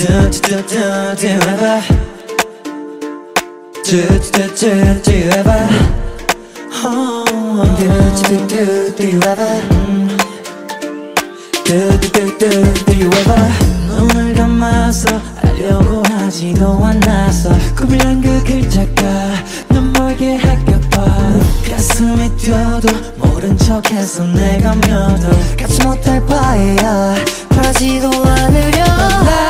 Do do do do you ever Do do do do you ever Oh Do do do do you ever Do do do do you ever 눈을 감아서 알려고 하지도 않았어 꿈이란 그 글자가 넌 멀게 할까봐 가슴이 뛰어도 모른 척해서 내가 믿어 갖지 못할 바에야 바라지도 않으려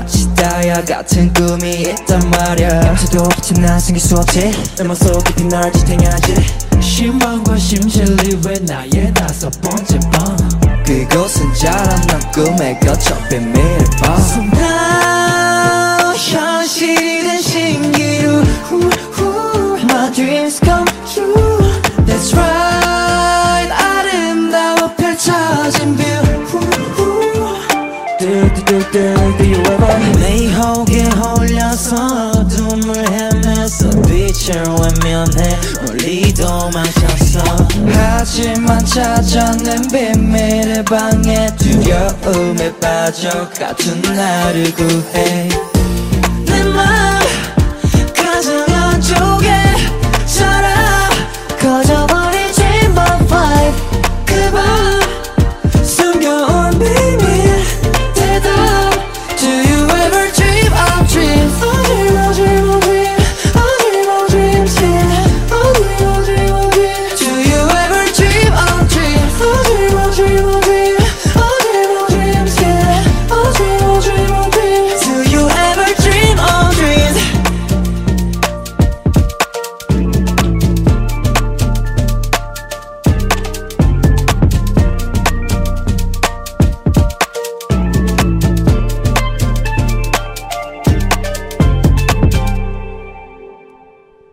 마치 다이아 같은 꿈이 있단 말야. 염세도 없이 난 생길 수 없지. 내 맘속 깊이 널 지탱하지. 신방과 심실리 왜 나의 다섯 번째 밤? 그곳은 자란 난 꿈에 갇혀 비밀을 봐 Now 현실이 된 신기 외면해. 멀리 도망쳤어. 하지만 찾아낸 비밀의 방에 두려움에 빠져 같은 나를 구해